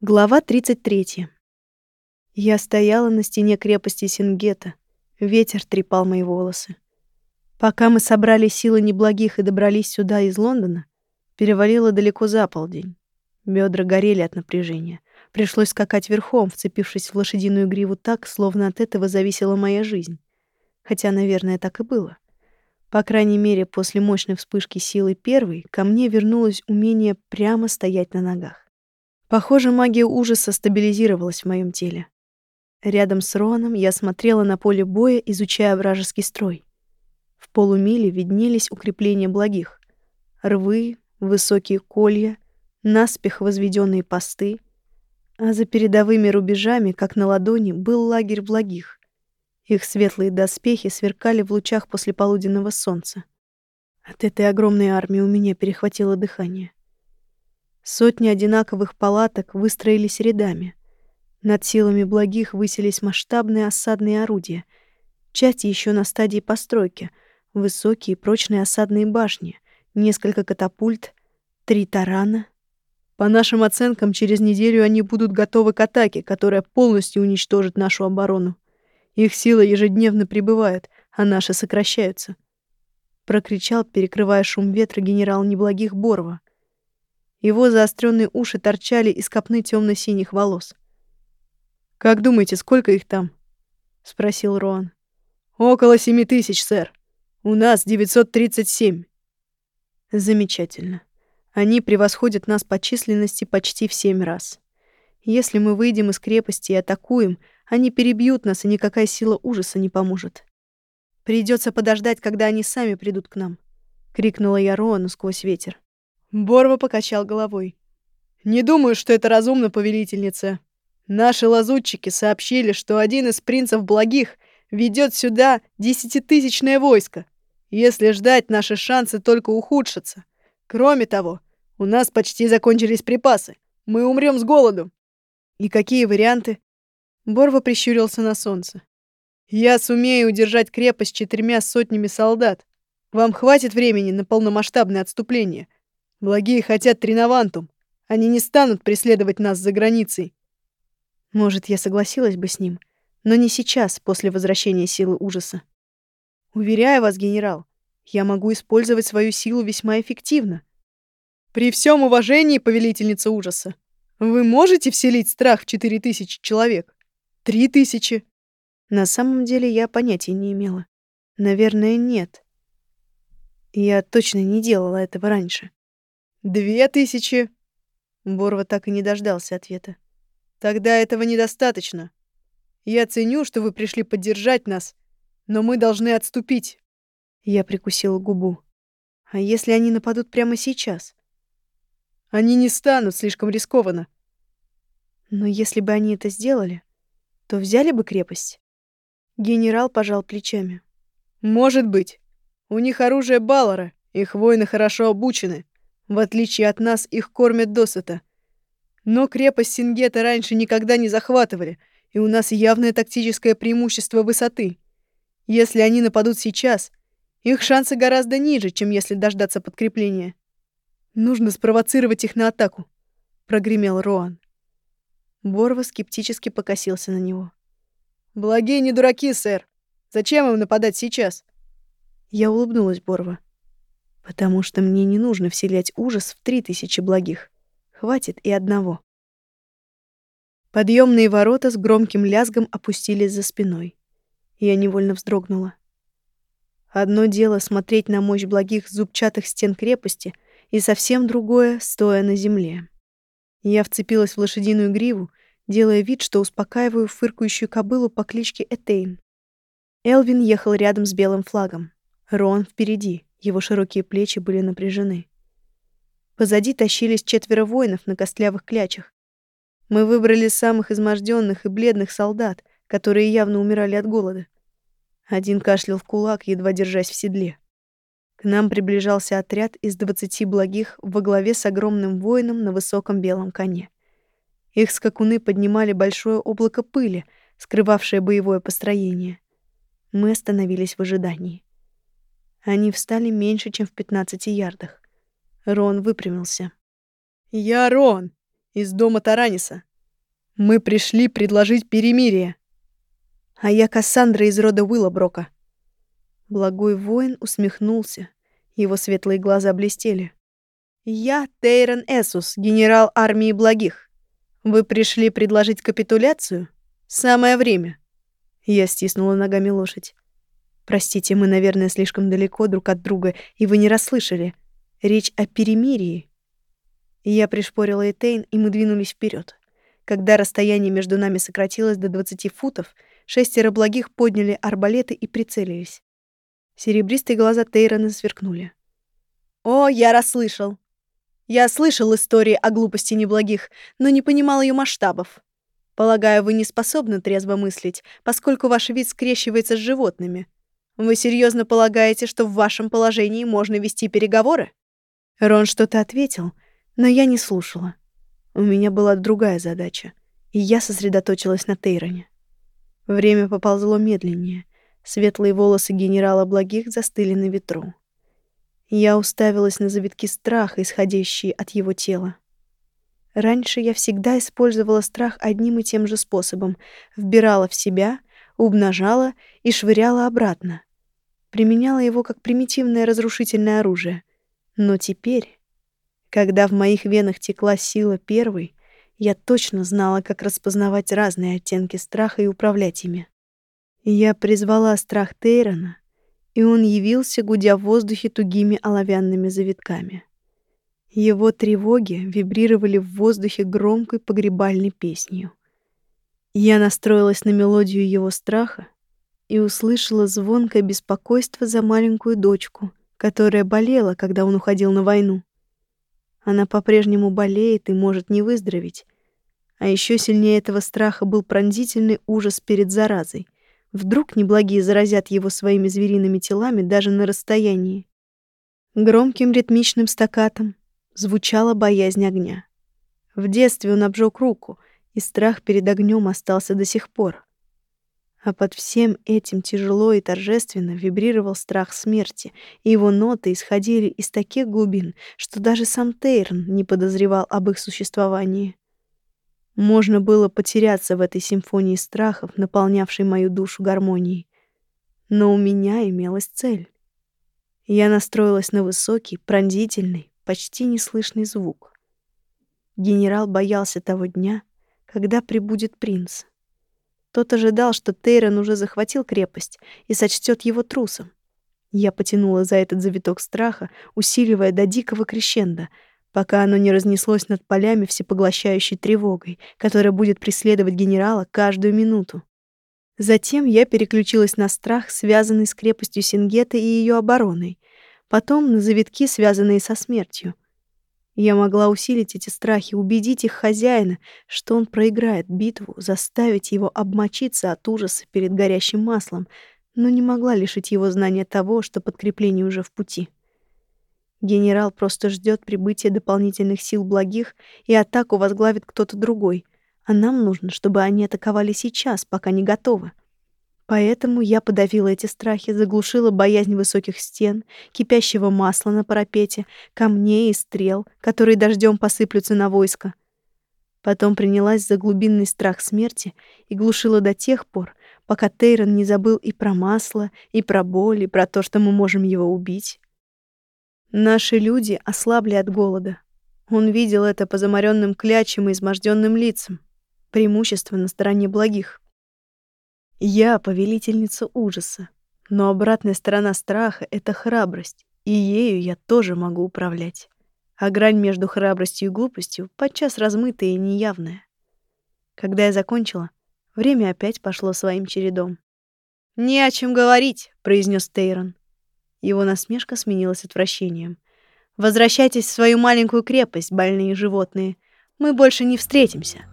Глава 33. Я стояла на стене крепости Сингета. Ветер трепал мои волосы. Пока мы собрали силы неблагих и добрались сюда из Лондона, перевалило далеко за полдень. Бедра горели от напряжения. Пришлось скакать верхом, вцепившись в лошадиную гриву так, словно от этого зависела моя жизнь. Хотя, наверное, так и было. По крайней мере, после мощной вспышки силы первой ко мне вернулось умение прямо стоять на ногах. Похоже, магия ужаса стабилизировалась в моем теле. Рядом с Роном я смотрела на поле боя, изучая вражеский строй. В полумиле виднелись укрепления благих. Рвы, высокие колья, наспех возведенные посты. А за передовыми рубежами, как на ладони, был лагерь благих. Их светлые доспехи сверкали в лучах послеполуденного солнца. От этой огромной армии у меня перехватило дыхание. Сотни одинаковых палаток выстроились рядами. Над силами благих высились масштабные осадные орудия. Часть еще на стадии постройки. Высокие прочные осадные башни, несколько катапульт, три тарана. По нашим оценкам, через неделю они будут готовы к атаке, которая полностью уничтожит нашу оборону. Их силы ежедневно прибывают, а наши сокращаются. Прокричал, перекрывая шум ветра генерал Неблагих Борова. Его заостренные уши торчали из копны темно-синих волос. «Как думаете, сколько их там?» — спросил Роан. «Около семи тысяч, сэр. У нас 937». «Замечательно. Они превосходят нас по численности почти в семь раз. Если мы выйдем из крепости и атакуем, они перебьют нас, и никакая сила ужаса не поможет. Придется подождать, когда они сами придут к нам», — крикнула я Роану сквозь ветер. Борва покачал головой. «Не думаю, что это разумно, повелительница. Наши лазутчики сообщили, что один из принцев благих ведет сюда десятитысячное войско. Если ждать, наши шансы только ухудшатся. Кроме того, у нас почти закончились припасы. Мы умрем с голоду. И какие варианты? Борва прищурился на солнце. Я сумею удержать крепость четырьмя сотнями солдат. Вам хватит времени на полномасштабное отступление. Благие хотят тринавантум. Они не станут преследовать нас за границей. Может, я согласилась бы с ним, но не сейчас, после возвращения силы ужаса. Уверяю вас, генерал, я могу использовать свою силу весьма эффективно. При всем уважении, повелительница ужаса, вы можете вселить страх в четыре тысячи человек? Три тысячи? На самом деле я понятия не имела. Наверное, нет. Я точно не делала этого раньше. Две тысячи. Борва так и не дождался ответа. Тогда этого недостаточно. Я ценю, что вы пришли поддержать нас, но мы должны отступить. Я прикусила губу. А если они нападут прямо сейчас? Они не станут, слишком рискованно. Но если бы они это сделали, то взяли бы крепость. Генерал пожал плечами. Может быть. У них оружие Баллара, их воины хорошо обучены. В отличие от нас, их кормят досыта. Но крепость Сингета раньше никогда не захватывали, и у нас явное тактическое преимущество высоты. Если они нападут сейчас, их шансы гораздо ниже, чем если дождаться подкрепления. Нужно спровоцировать их на атаку, прогремел Роан. Борва скептически покосился на него. Благие не дураки, сэр. Зачем им нападать сейчас? Я улыбнулась Борва. Потому что мне не нужно вселять ужас в три тысячи благих. Хватит и одного. Подъемные ворота с громким лязгом опустились за спиной. Я невольно вздрогнула. Одно дело смотреть на мощь благих зубчатых стен крепости, и совсем другое — стоя на земле. Я вцепилась в лошадиную гриву, делая вид, что успокаиваю фыркающую кобылу по кличке Этейн. Элвин ехал рядом с белым флагом. Рон впереди. Его широкие плечи были напряжены. Позади тащились четверо воинов на костлявых клячах. Мы выбрали самых изможденных и бледных солдат, которые явно умирали от голода. Один кашлял в кулак, едва держась в седле. К нам приближался отряд из двадцати благих во главе с огромным воином на высоком белом коне. Их скакуны поднимали большое облако пыли, скрывавшее боевое построение. Мы остановились в ожидании. Они встали меньше, чем в 15 ярдах. Рон выпрямился. «Я Рон, из дома Тараниса. Мы пришли предложить перемирие. А я Кассандра из рода Уиллоброка. Благой воин усмехнулся. Его светлые глаза блестели. Я Тейрон Эсус, генерал армии благих. Вы пришли предложить капитуляцию? Самое время. Я стиснула ногами лошадь. Простите, мы, наверное, слишком далеко друг от друга, и вы не расслышали. Речь о перемирии. Я пришпорила Этейн, и мы двинулись вперед. Когда расстояние между нами сократилось до 20 футов, шестеро благих подняли арбалеты и прицелились. Серебристые глаза Тейрона сверкнули. «О, я расслышал! Я слышал истории о глупости неблагих, но не понимал ее масштабов. Полагаю, вы не способны трезво мыслить, поскольку ваш вид скрещивается с животными. Вы серьезно полагаете, что в вашем положении можно вести переговоры?» Рон что-то ответил, но я не слушала. У меня была другая задача, и я сосредоточилась на Тейроне. Время поползло медленнее. Светлые волосы генерала Благих застыли на ветру. Я уставилась на завитки страха, исходящие от его тела. Раньше я всегда использовала страх одним и тем же способом. Вбирала в себя, умножала и швыряла обратно применяла его как примитивное разрушительное оружие. Но теперь, когда в моих венах текла сила первой, я точно знала, как распознавать разные оттенки страха и управлять ими. Я призвала страх Тейрона, и он явился, гудя в воздухе тугими оловянными завитками. Его тревоги вибрировали в воздухе громкой погребальной песнью. Я настроилась на мелодию его страха и услышала звонкое беспокойство за маленькую дочку, которая болела, когда он уходил на войну. Она по-прежнему болеет и может не выздороветь. А еще сильнее этого страха был пронзительный ужас перед заразой. Вдруг неблагие заразят его своими звериными телами даже на расстоянии. Громким ритмичным стакатом звучала боязнь огня. В детстве он обжег руку, и страх перед огнем остался до сих пор. А под всем этим тяжело и торжественно вибрировал страх смерти, и его ноты исходили из таких глубин, что даже сам Тейрн не подозревал об их существовании. Можно было потеряться в этой симфонии страхов, наполнявшей мою душу гармонией. Но у меня имелась цель. Я настроилась на высокий, пронзительный, почти неслышный звук. Генерал боялся того дня, когда прибудет принц. Тот ожидал, что Тейрон уже захватил крепость и сочтет его трусом. Я потянула за этот завиток страха, усиливая до дикого крещенда, пока оно не разнеслось над полями всепоглощающей тревогой, которая будет преследовать генерала каждую минуту. Затем я переключилась на страх, связанный с крепостью Сингета и ее обороной, потом на завитки, связанные со смертью — я могла усилить эти страхи, убедить их хозяина, что он проиграет битву, заставить его обмочиться от ужаса перед горящим маслом, но не могла лишить его знания того, что подкрепление уже в пути. Генерал просто ждет прибытия дополнительных сил благих, и атаку возглавит кто-то другой, а нам нужно, чтобы они атаковали сейчас, пока не готовы. Поэтому я подавила эти страхи, заглушила боязнь высоких стен, кипящего масла на парапете, камней и стрел, которые дождем посыплются на войско. Потом принялась за глубинный страх смерти и глушила до тех пор, пока Тейрон не забыл и про масло, и про боль, и про то, что мы можем его убить. Наши люди ослабли от голода. Он видел это по заморенным клячам и изможденным лицам. Преимущество на стороне благих. Я повелительница ужаса, но обратная сторона страха — это храбрость, и ею я тоже могу управлять. А грань между храбростью и глупостью подчас размытая и неявная. Когда я закончила, время опять пошло своим чередом. «Не о чем говорить», — произнес Тейрон. Его насмешка сменилась отвращением. «Возвращайтесь в свою маленькую крепость, больные животные. Мы больше не встретимся».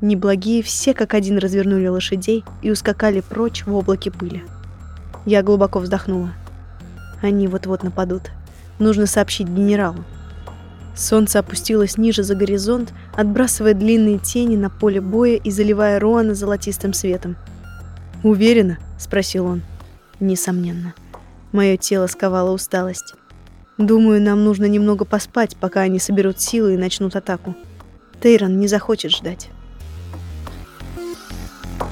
Неблагие все как один развернули лошадей и ускакали прочь в облаке пыли. Я глубоко вздохнула. Они вот-вот нападут. Нужно сообщить генералу. Солнце опустилось ниже за горизонт, отбрасывая длинные тени на поле боя и заливая Роана золотистым светом. «Уверена?» — спросил он. «Несомненно. Мое тело сковало усталость. Думаю, нам нужно немного поспать, пока они соберут силы и начнут атаку. Тейрон не захочет ждать». うん。